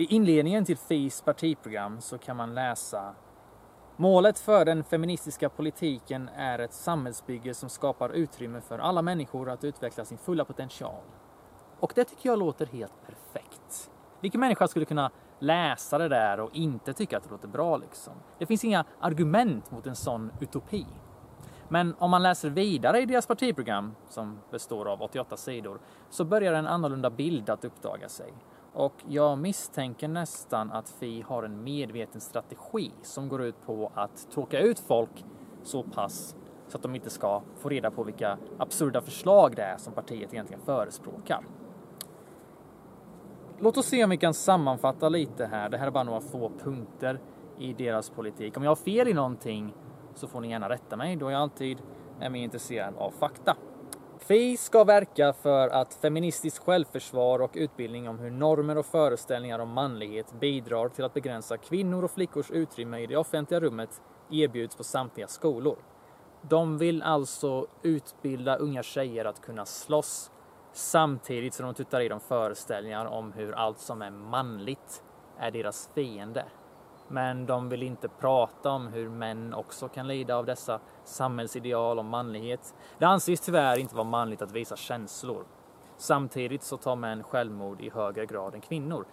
I inledningen till FIs partiprogram så kan man läsa Målet för den feministiska politiken är ett samhällsbygge som skapar utrymme för alla människor att utveckla sin fulla potential. Och det tycker jag låter helt perfekt. Vilken människa skulle kunna läsa det där och inte tycka att det låter bra liksom? Det finns inga argument mot en sån utopi. Men om man läser vidare i deras partiprogram, som består av 88 sidor, så börjar en annorlunda bild att uppdaga sig. Och jag misstänker nästan att Fi har en medveten strategi som går ut på att tråka ut folk så pass så att de inte ska få reda på vilka absurda förslag det är som partiet egentligen förespråkar. Låt oss se om vi kan sammanfatta lite här. Det här är bara några få punkter i deras politik. Om jag har fel i någonting så får ni gärna rätta mig då jag alltid är mer intresserad av fakta. Fi ska verka för att feministiskt självförsvar och utbildning om hur normer och föreställningar om manlighet bidrar till att begränsa kvinnor och flickors utrymme i det offentliga rummet erbjuds på samtliga skolor. De vill alltså utbilda unga tjejer att kunna slåss samtidigt som de tuttar i dem föreställningar om hur allt som är manligt är deras fiende. Men de vill inte prata om hur män också kan lida av dessa samhällsideal om manlighet. Det anses tyvärr inte vara manligt att visa känslor. Samtidigt så tar män självmord i högre grad än kvinnor.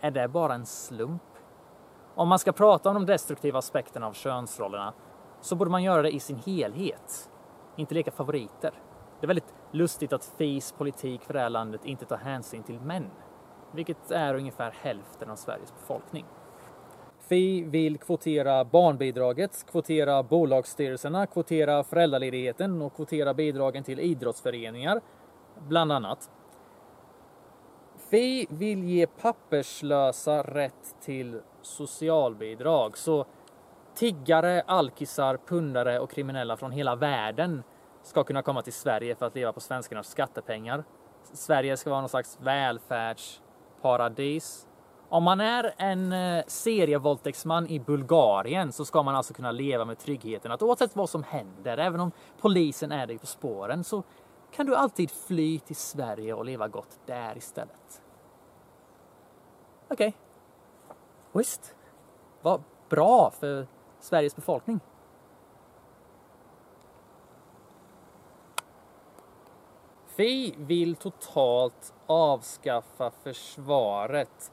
Är det bara en slump? Om man ska prata om de destruktiva aspekterna av könsrollerna så borde man göra det i sin helhet, inte leka favoriter. Det är väldigt lustigt att FIs politik för det här landet inte tar hänsyn till män, vilket är ungefär hälften av Sveriges befolkning. Fi vill kvotera barnbidraget, kvotera bolagsstyrelserna, kvotera föräldraledigheten och kvotera bidragen till idrottsföreningar, bland annat. Fi vill ge papperslösa rätt till socialbidrag, så tiggare, alkisar, pundare och kriminella från hela världen ska kunna komma till Sverige för att leva på svenskarnas skattepengar. Sverige ska vara någon slags välfärdsparadis om man är en eh, serievåldtäktsman i Bulgarien så ska man alltså kunna leva med tryggheten att oavsett vad som händer, även om polisen är dig på spåren, så kan du alltid fly till Sverige och leva gott där istället. Okej. Okay. Visst. Vad bra för Sveriges befolkning. Fi vill totalt avskaffa försvaret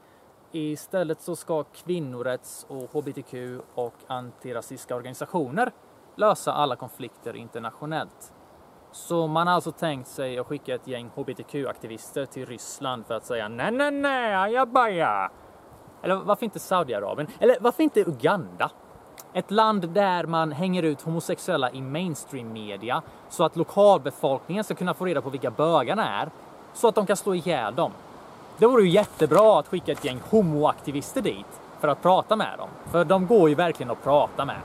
Istället så ska kvinnorätts och hbtq och antirasistiska organisationer lösa alla konflikter internationellt. Så man har alltså tänkt sig att skicka ett gäng hbtq-aktivister till Ryssland för att säga nej, nej, nej, ajabaja. Eller varför inte Saudiarabien? Eller varför inte Uganda? Ett land där man hänger ut homosexuella i mainstream media så att lokalbefolkningen ska kunna få reda på vilka bögarna är så att de kan slå ihjäl dem. Det vore ju jättebra att skicka ett gäng homoaktivister dit för att prata med dem. För de går ju verkligen att prata med.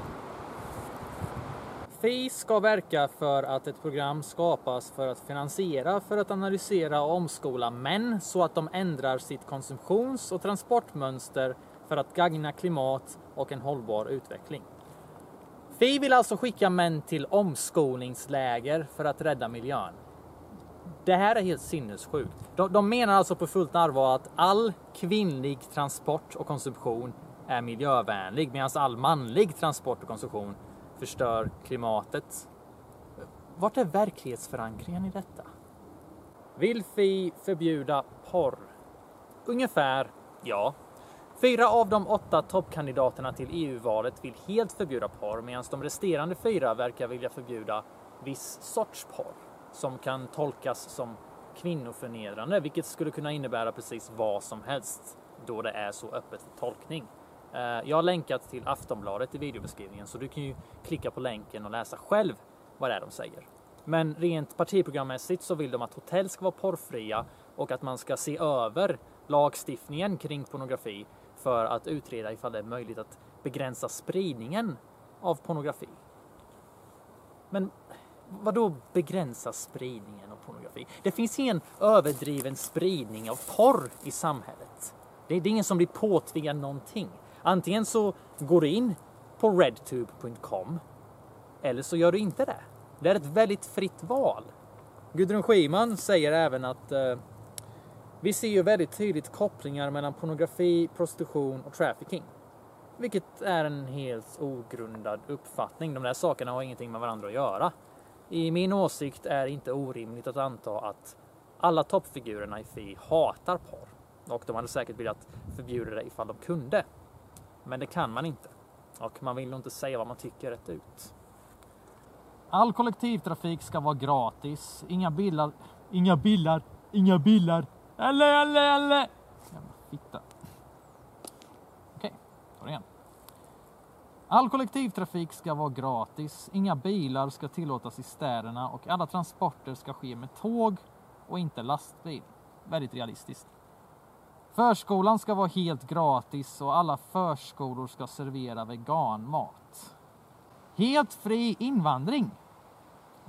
FI ska verka för att ett program skapas för att finansiera, för att analysera och omskola män så att de ändrar sitt konsumtions och transportmönster för att gagna klimat och en hållbar utveckling. FI vill alltså skicka män till omskolningsläger för att rädda miljön. Det här är helt sinnessjukt. De, de menar alltså på fullt allvar att all kvinnlig transport och konsumtion är miljövänlig medan all manlig transport och konsumtion förstör klimatet. Vart är verklighetsförankringen i detta? Vill Fi förbjuda porr? Ungefär, ja. Fyra av de åtta toppkandidaterna till EU-valet vill helt förbjuda porr medan de resterande fyra verkar vilja förbjuda viss sorts porr som kan tolkas som kvinnoförnedrande, vilket skulle kunna innebära precis vad som helst då det är så öppet för tolkning. Eh, jag har länkat till Aftonbladet i videobeskrivningen så du kan ju klicka på länken och läsa själv vad det är de säger. Men rent partiprogrammässigt så vill de att hotell ska vara porrfria och att man ska se över lagstiftningen kring pornografi för att utreda ifall det är möjligt att begränsa spridningen av pornografi. Men Vadå begränsa spridningen av pornografi? Det finns ingen överdriven spridning av porr i samhället. Det är, ingen som blir påtvingad någonting. Antingen så går du in på redtube.com eller så gör du inte det. Det är ett väldigt fritt val. Gudrun Schyman säger även att eh, Vi ser ju väldigt tydligt kopplingar mellan pornografi, prostitution och trafficking. Vilket är en helt ogrundad uppfattning. De där sakerna har ingenting med varandra att göra. I min åsikt är det inte orimligt att anta att alla toppfigurerna i Fi hatar porr. Och de hade säkert velat förbjuda det ifall de kunde. Men det kan man inte. Och man vill nog inte säga vad man tycker rätt ut. All kollektivtrafik ska vara gratis. Inga bilar... Inga bilar... Inga bilar... Eller, eller, eller! Jävla fitta. Okej, det igen. All kollektivtrafik ska vara gratis. Inga bilar ska tillåtas i städerna och alla transporter ska ske med tåg och inte lastbil. Väldigt realistiskt. Förskolan ska vara helt gratis och alla förskolor ska servera veganmat. Helt fri invandring.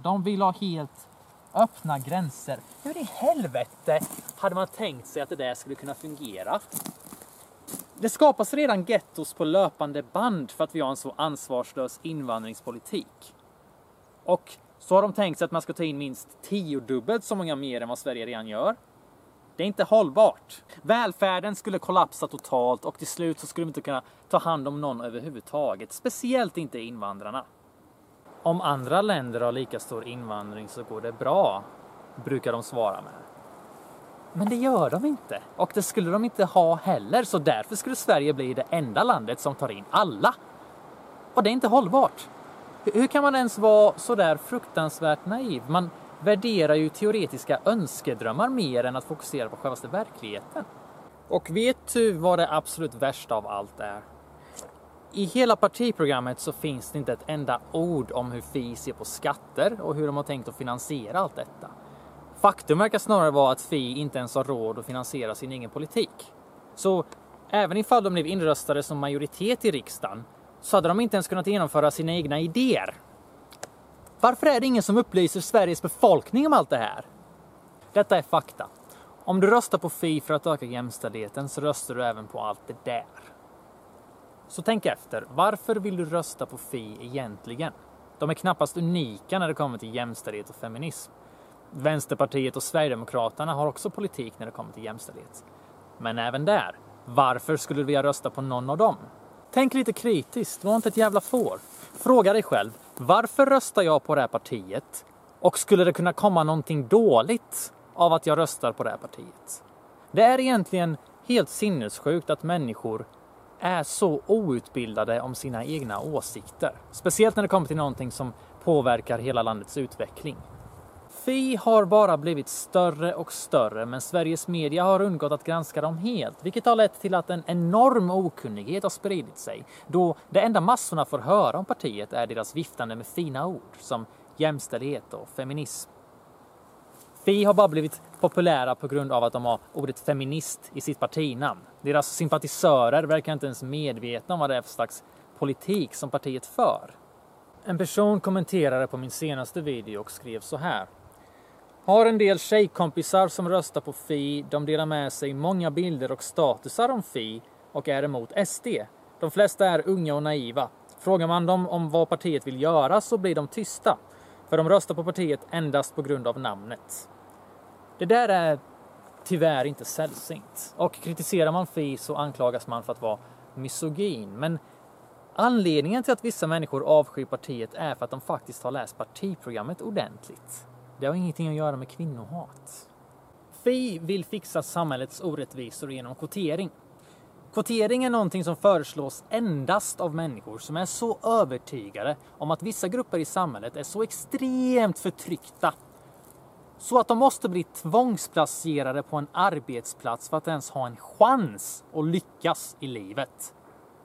De vill ha helt öppna gränser. Hur i helvete hade man tänkt sig att det där skulle kunna fungera? Det skapas redan gettos på löpande band för att vi har en så ansvarslös invandringspolitik. Och så har de tänkt sig att man ska ta in minst tiodubbelt så många mer än vad Sverige redan gör. Det är inte hållbart. Välfärden skulle kollapsa totalt och till slut så skulle vi inte kunna ta hand om någon överhuvudtaget. Speciellt inte invandrarna. Om andra länder har lika stor invandring så går det bra, brukar de svara med. Men det gör de inte. Och det skulle de inte ha heller, så därför skulle Sverige bli det enda landet som tar in alla. Och det är inte hållbart. Hur kan man ens vara så där fruktansvärt naiv? Man värderar ju teoretiska önskedrömmar mer än att fokusera på självaste verkligheten. Och vet du vad det absolut värsta av allt är? I hela partiprogrammet så finns det inte ett enda ord om hur Fi ser på skatter och hur de har tänkt att finansiera allt detta. Faktum verkar snarare vara att Fi inte ens har råd att finansiera sin egen politik. Så även ifall de blev inröstade som majoritet i riksdagen så hade de inte ens kunnat genomföra sina egna idéer. Varför är det ingen som upplyser Sveriges befolkning om allt det här? Detta är fakta. Om du röstar på Fi för att öka jämställdheten så röstar du även på allt det där. Så tänk efter, varför vill du rösta på Fi egentligen? De är knappast unika när det kommer till jämställdhet och feminism. Vänsterpartiet och Sverigedemokraterna har också politik när det kommer till jämställdhet. Men även där, varför skulle du vilja rösta på någon av dem? Tänk lite kritiskt, var inte ett jävla får. Fråga dig själv, varför röstar jag på det här partiet? Och skulle det kunna komma någonting dåligt av att jag röstar på det här partiet? Det är egentligen helt sinnessjukt att människor är så outbildade om sina egna åsikter. Speciellt när det kommer till någonting som påverkar hela landets utveckling. Fi har bara blivit större och större men Sveriges media har undgått att granska dem helt vilket har lett till att en enorm okunnighet har spridit sig då det enda massorna får höra om partiet är deras viftande med fina ord som jämställdhet och feminism. Fi har bara blivit populära på grund av att de har ordet feminist i sitt partinamn. Deras sympatisörer verkar inte ens medvetna om vad det är för slags politik som partiet för. En person kommenterade på min senaste video och skrev så här. Har en del tjejkompisar som röstar på Fi. De delar med sig många bilder och statusar om Fi och är emot SD. De flesta är unga och naiva. Frågar man dem om vad partiet vill göra så blir de tysta. För de röstar på partiet endast på grund av namnet. Det där är tyvärr inte sällsynt. Och kritiserar man Fi så anklagas man för att vara misogyn. Men anledningen till att vissa människor avskyr partiet är för att de faktiskt har läst partiprogrammet ordentligt. Det har ingenting att göra med kvinnohat. Fi vill fixa samhällets orättvisor genom kvotering. Kvotering är någonting som föreslås endast av människor som är så övertygade om att vissa grupper i samhället är så extremt förtryckta så att de måste bli tvångsplacerade på en arbetsplats för att ens ha en chans att lyckas i livet.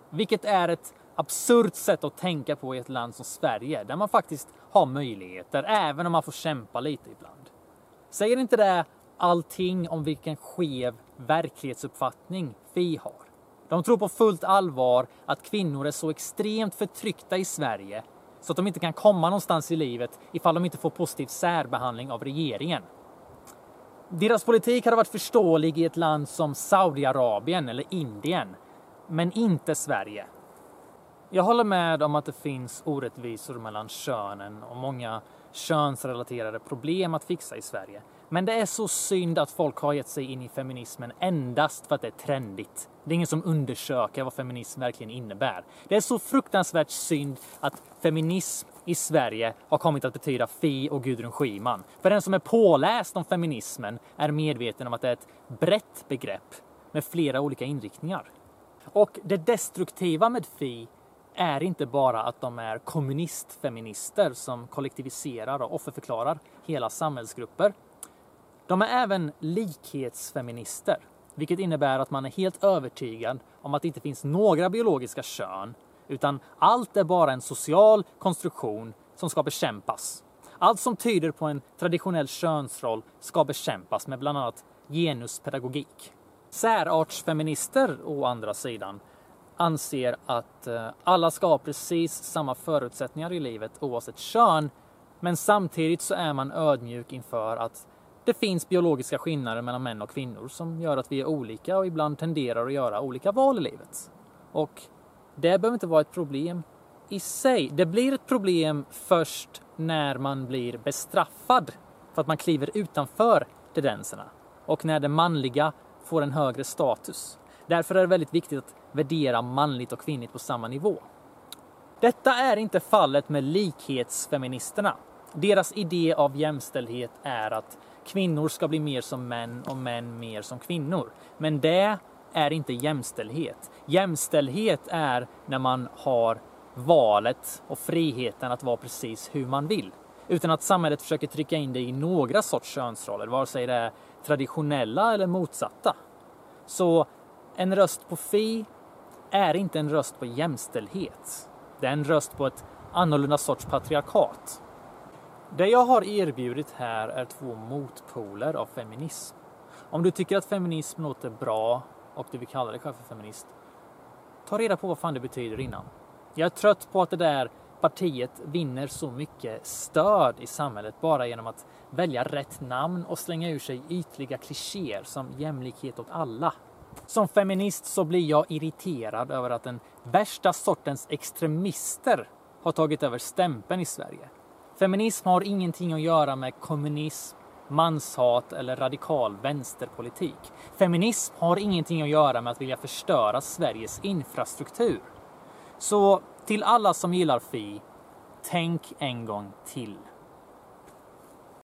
Vilket är ett absurt sätt att tänka på i ett land som Sverige där man faktiskt har möjligheter även om man får kämpa lite ibland. Säger inte det allting om vilken skev verklighetsuppfattning vi har? De tror på fullt allvar att kvinnor är så extremt förtryckta i Sverige så att de inte kan komma någonstans i livet ifall de inte får positiv särbehandling av regeringen. Deras politik hade varit förståelig i ett land som Saudiarabien eller Indien, men inte Sverige. Jag håller med om att det finns orättvisor mellan könen och många könsrelaterade problem att fixa i Sverige. Men det är så synd att folk har gett sig in i feminismen endast för att det är trendigt. Det är ingen som undersöker vad feminism verkligen innebär. Det är så fruktansvärt synd att feminism i Sverige har kommit att betyda Fi och Gudrun Schyman. För den som är påläst om feminismen är medveten om att det är ett brett begrepp med flera olika inriktningar. Och det destruktiva med Fi är inte bara att de är kommunistfeminister som kollektiviserar och offerförklarar hela samhällsgrupper. De är även likhetsfeminister, vilket innebär att man är helt övertygad om att det inte finns några biologiska kön, utan allt är bara en social konstruktion som ska bekämpas. Allt som tyder på en traditionell könsroll ska bekämpas med bland annat genuspedagogik. Särartsfeminister å andra sidan anser att eh, alla ska ha precis samma förutsättningar i livet oavsett kön. Men samtidigt så är man ödmjuk inför att det finns biologiska skillnader mellan män och kvinnor som gör att vi är olika och ibland tenderar att göra olika val i livet. Och det behöver inte vara ett problem i sig. Det blir ett problem först när man blir bestraffad för att man kliver utanför tendenserna och när det manliga får en högre status. Därför är det väldigt viktigt att värdera manligt och kvinnligt på samma nivå. Detta är inte fallet med likhetsfeministerna. Deras idé av jämställdhet är att kvinnor ska bli mer som män och män mer som kvinnor. Men det är inte jämställdhet. Jämställdhet är när man har valet och friheten att vara precis hur man vill. Utan att samhället försöker trycka in det i några sorts könsroller, vare sig det är traditionella eller motsatta. Så en röst på Fi är inte en röst på jämställdhet. Det är en röst på ett annorlunda sorts patriarkat. Det jag har erbjudit här är två motpoler av feminism. Om du tycker att feminism låter bra och du vill kalla dig själv för feminist, ta reda på vad fan det betyder innan. Jag är trött på att det där partiet vinner så mycket stöd i samhället bara genom att välja rätt namn och slänga ur sig ytliga klichéer som jämlikhet åt alla. Som feminist så blir jag irriterad över att den värsta sortens extremister har tagit över stämpeln i Sverige. Feminism har ingenting att göra med kommunism, manshat eller radikal vänsterpolitik. Feminism har ingenting att göra med att vilja förstöra Sveriges infrastruktur. Så till alla som gillar Fi, tänk en gång till.